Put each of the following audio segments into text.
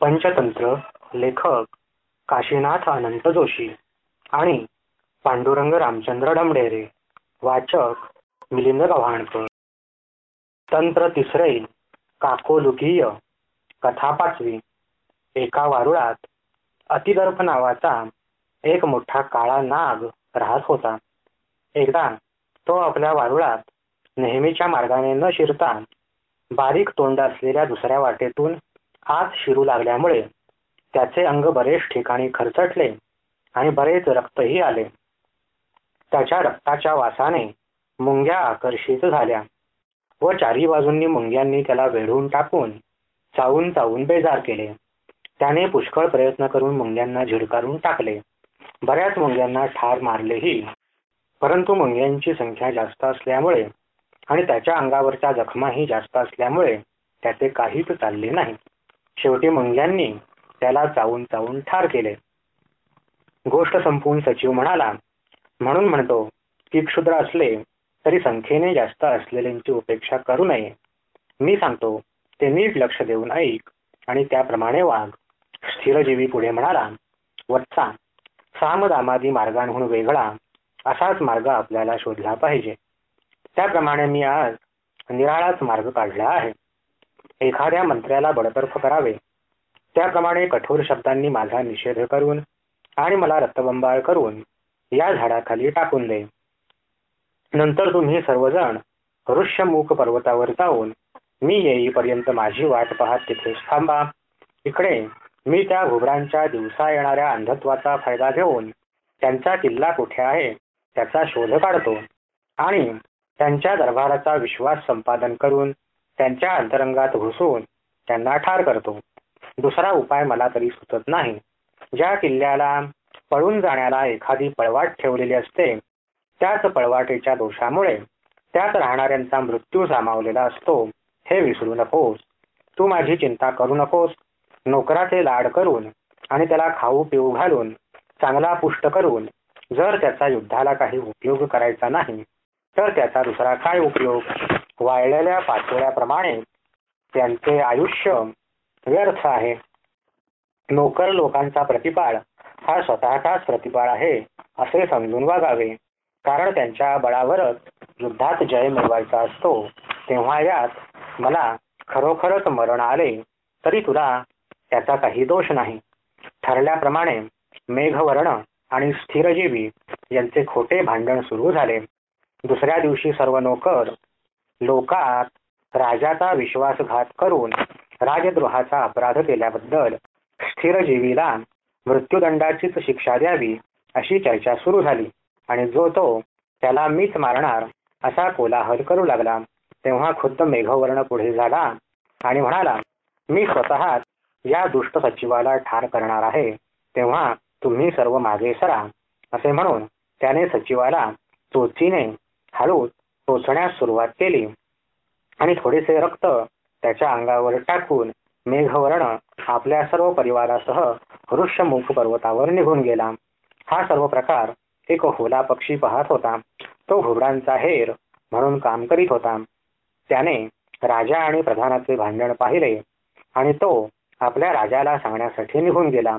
पंचतंत्र लेखक काशीनाथ अनंत जोशी आणि पांडुरंग रामचंद्र डमडेरे वाचक मिलिंद गव्हाणकर. तंत्र तिसरे काकोलुकीय कथा पाचवी एका वारुळात अतिदर्प नावाचा एक मोठा काळा नाग राहत होता. एकदा तो आपल्या वारुळात नेहमीच्या मार्गाने न शिरता बारीक तोंड असलेल्या दुसऱ्या वाटेतून आत शिरू लागल्यामुळे त्याचे अंग बरेच ठिकाणी खरचटले आणि बरेच रक्तही आले. त्याच्या रक्ताच्या वासाने मुंग्या आकर्षित झाल्या व चारी बाजूंनी मुंग्यांनी त्याला वेढून टाकून चावून चावून बेजार केले. त्याने पुष्कळ प्रयत्न करून मुंग्यांना झिडकारून टाकले. बऱ्याच मुंग्यांना ठार मारलेही. परंतु मुंग्यांची संख्या जास्त असल्यामुळे आणि त्याच्या अंगावरच्या जखमाही जास्त असल्यामुळे त्याचे काहीच चालले नाही. शेवटी मुंग्यांनी त्याला चावून चावून ठार केले. गोष्ट संपवून सचिव म्हणाला म्हणून म्हणतो की क्षुद्र असले तरी संख्येने जास्त असलेल्यांची उपेक्षा करू नये. मी सांगतो ते नीट लक्ष देऊन ऐक आणि त्याप्रमाणे वाघ स्थिरजीवी पुढे म्हणाला वत्सा सामदामादी मार्गांहून वेगळा असाच मार्ग आपल्याला शोधला पाहिजे. त्याप्रमाणे मी आज निराळाच मार्ग काढला आहे. एखाद्या मंत्र्याला बडतर्फ करावे. त्याप्रमाणे कठोर शब्दांनी माझा निषेध करून आणि मला रक्तबंबाळ करून या झाडाखाली टाकून दे. नंतर तुम्ही सर्वजण ऋष्यमुख पर्वतावर जाऊन मी येईपर्यंत माझी वाट पाहत तिथेच थांबा. इकडे मी त्या घुबडांच्या दिवसा येणाऱ्या अंधत्वाचा फायदा घेऊन त्यांचा किल्ला कुठे आहे त्याचा शोध काढतो आणि त्यांच्या दरबाराचा विश्वास संपादन करून त्यांच्या अंतरंगात घुसून त्यांना ठार करतो. दुसरा उपाय मला तरी सुचत नाही. ज्या किल्ल्याला पळून जाण्याला एखादी पळवाट ठेवलेली असते त्याच पळवाटेच्या दोषामुळे त्यात राहणाऱ्यांचा मृत्यू सामावलेला असतो. हे विसरू नकोस. तू माझी चिंता करू नकोस. नोकराचे लाड करून आणि त्याला खाऊ पिऊ घालून चांगला पुष्ट करून जर त्याचा युद्धाला काही उपयोग करायचा नाही तर त्याचा दुसरा काय उपयोग? वाळलेल्या पाचोळ्याप्रमाणे त्यांचे आयुष्य व्यर्थ आहे. नोकर लोकांचा प्रतिपाळ हा स्वतःचाच प्रतिपाळ आहे असे समजून वागावे. कारण त्यांच्या बळावरच युद्धात जय मिळवायचा असतो तेव्हा यात मला खरोखरच मरण आले तरी तुला त्याचा काही दोष नाही. ठरल्याप्रमाणे मेघवर्ण आणि स्थिरजीवी यांचे खोटे भांडण सुरू झाले. दुसऱ्या दिवशी सर्व नोकर लोकात राजाचा विश्वासघात करून राजद्रोहाचा अपराध केल्याबद्दल स्थिरजीवीला मृत्यूदंडाचीच शिक्षा द्यावी अशी चर्चा सुरू झाली. आणि जो तो त्याला मीच मारणार असा कोलाहल करू लागला. तेव्हा खुद्द मेघवर्ण पुढे झाला आणि म्हणाला मी स्वतः या दुष्ट सचिवाला ठार करणार आहे. तेव्हा तुम्ही सर्व मागे सरा असे म्हणून त्याने सचिवाला चोचीने हळूच टोचण्यास सुरुवात केली. आणि थोडेसे रक्त त्याच्या अंगावर टाकून मेघवर्ण आपल्या सर्व परिवारासह ऋष्यमुख पर्वतावर निघून गेला. हा सर्व प्रकार एक होला पक्षी पाहत होता. तो घुबडांचा हेर म्हणून काम करीत होता. त्याने राजा आणि प्रधानाचे भांडण पाहिले आणि तो आपल्या राजाला सांगण्यासाठी निघून गेला.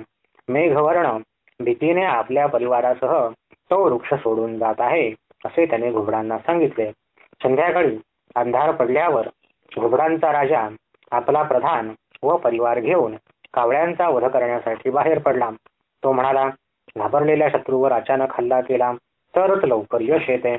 मेघवर्ण भीतीने आपल्या परिवारासह तो वृक्ष सोडून जात आहे. असे त्याने घुबडांना सांगितले. संध्याकाळी अंधार पडल्यावर घुबडांचा राजा आपला प्रधान व परिवार घेऊन कावळ्यांचा वध करण्यासाठी बाहेर पडला. तो म्हणाला घाबरलेल्या शत्रूवर अचानक हल्ला केला तरच लवकर यश येते.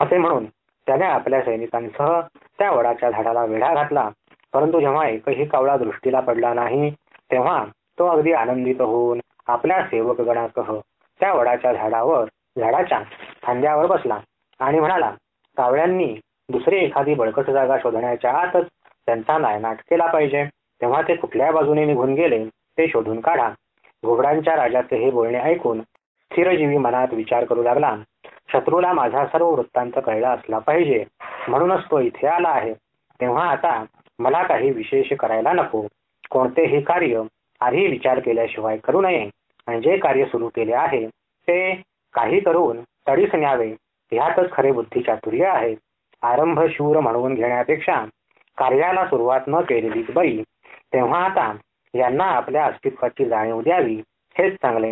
असे म्हणून त्याने आपल्या सैनिकांसह त्या वडाच्या झाडाला वेढा घातला. परंतु जेव्हा एकही कावळा दृष्टीला पडला नाही तेव्हा तो अगदी आनंदित होऊन आपल्या सेवक गणासह त्या वडाच्या झाडावर झाडाच्या खांद्यावर बसला आणि म्हणाला कावळ्यांनी दुसरी एखादी बळकट जागा शोधण्याच्या आतच त्यांचा नायनाट केला पाहिजे. तेव्हा ते कुठल्या बाजूने निघून गेले ते शोधून काढा. घुबडांच्या राजाचे हे बोलणे ऐकून स्थिरजीवी मनात विचार करू लागला. शत्रूला माझा सर्व वृत्तांत कळला असला पाहिजे. म्हणूनच तो इथे आला आहे. तेव्हा आता मला काही विशेष करायला नको. कोणतेही कार्य आधी विचार केल्याशिवाय करू नये. आणि जे कार्य सुरू केले आहे ते काही करून तडीस न्यावे ह्यातच खरे बुद्धिचातुर्य आहे आरंभ शूर म्हणून घेण्यापेक्षा कार्याला सुरुवात न केलेलीच बरी. तेव्हा आता यांना आपल्या अस्तित्वाची जाणीव द्यावी हेच चांगले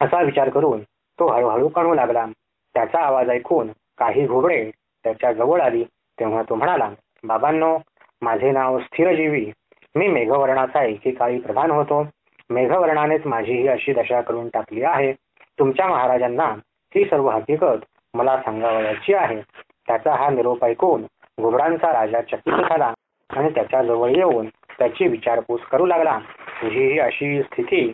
असा विचार करून तो हळूहळू कणू लागला. त्याचा आवाज ऐकून काही घोबडे त्याच्याजवळ आली. तेव्हा तो म्हणाला बाबांनो माझे नाव स्थिरजीवी. मी मेघवर्णाचा एकेकाळी प्रधान होतो. मेघवर्णानेच माझी ही अशी दशा करून टाकली आहे. तुमच्या महाराजांना ती सर्व हकीकत मला सांगावयाची आहे. त्याचा हा निरोप ऐकून घुबडांचा राजा चकित झाला आणि त्याच्याजवळ येऊन त्याची विचारपूस करू लागला. तुझी ही अशी स्थिती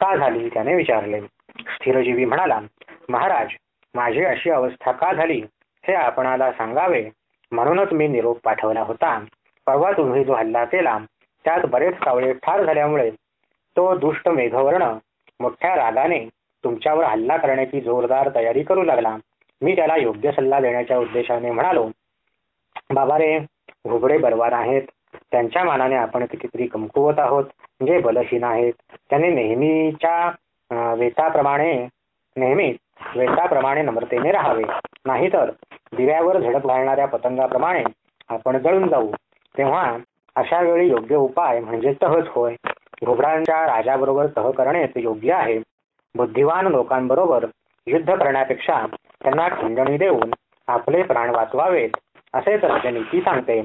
का झाली? त्याने विचारले. स्थिरजीवी म्हणाला महाराज माझी अशी अवस्था का झाली? हे आपणाला सांगावे. म्हणूनच मी निरोप पाठवला होता. परवा तुम्ही जो हल्ला केला त्यात बरेच कावळे ठार झाल्यामुळे तो दुष्ट मेघवर्ण मोठ्या रागाने तुमच्यावर हल्ला करण्याची जोरदार तयारी करू लागला. मी त्याला योग्य सल्ला देण्याच्या उद्देशाने म्हणालो बाबा रे घुबडे बलवान आहेत. त्यांच्या मानाने आपण कितीतरी कमकुवत आहोत. जे बलहीन आहेत त्याने नेहमीच्या वेताप्रमाणे नेहमी वेताप्रमाणे नम्रतेने राहावे. नाहीतर दिव्यावर झडप घालणाऱ्या पतंगाप्रमाणे आपण जळून जाऊ. तेव्हा अशा वेळी योग्य उपाय म्हणजे तहच होय. घुबडांच्या राजाबरोबर तह करणे योग्य आहे. बुद्धिवान लोकांबरोबर युद्ध करण्यापेक्षा त्यांना खंडणी देऊन आपले प्राण वाचवावेत असे तर नीती सांगते.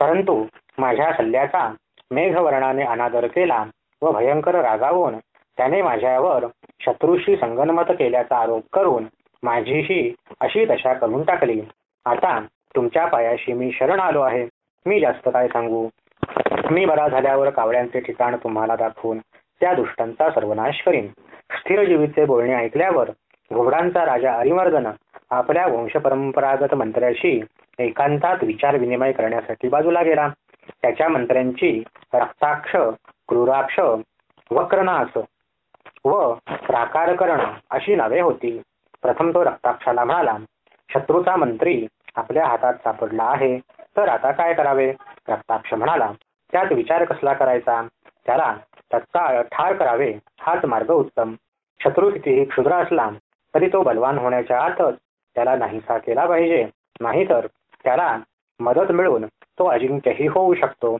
परंतु माझ्या सल्ल्याचा मेघवर्णाने अनादर केला व भयंकर रागावून त्याने माझ्यावर शत्रूशी संगनमत केल्याचा आरोप करून माझीही अशी दशा करून टाकली. आता तुमच्या पायाशी मी शरण आलो आहे. मी जास्त काय सांगू? मी बरा झाल्यावर कावळ्यांचे ठिकाण तुम्हाला दाखवून त्या दुष्टांचा सर्वनाश करीन. स्थिरजीवीचे बोलणे ऐकल्यावर घोबडांचा राजा अरिमर्दन आपल्या वंशपरंपरागत मंत्र्याशी एकांतात विचार विनिमय करण्यासाठी बाजूला गेला. त्याच्या मंत्र्यांची रक्ताक्ष क्रूराक्ष वक्रनास व प्राकारकरण अशी नावे होती. प्रथम तो रक्ताक्षाला म्हणाला शत्रूचा मंत्री आपल्या हातात सापडला आहे तर आता काय करावे? रक्ताक्ष म्हणाला त्यात विचार कसला करायचा? त्याला तत्काळ ठार करावे हाच मार्ग उत्तम. शत्रू कितीही क्षुद्र असला तरी तो बलवान होण्याच्या आतच त्याला नाहीसा केला पाहिजे. नाहीतर त्याला मदत मिळून तो अजिंक्यही होऊ शकतो.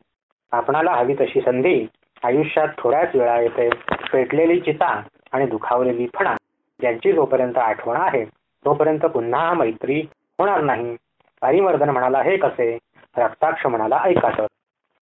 आपणाला हवी तशी संधी आयुष्यात थोड्याच वेळा येते. पेटलेली चिता आणि दुखावलेली फणा ज्यांची जोपर्यंत आठवण आहे तोपर्यंत पुन्हा मैत्री होणार नाही. हरिवर्धन म्हणाला हे कसे? रक्ताक्ष म्हणाला ऐकात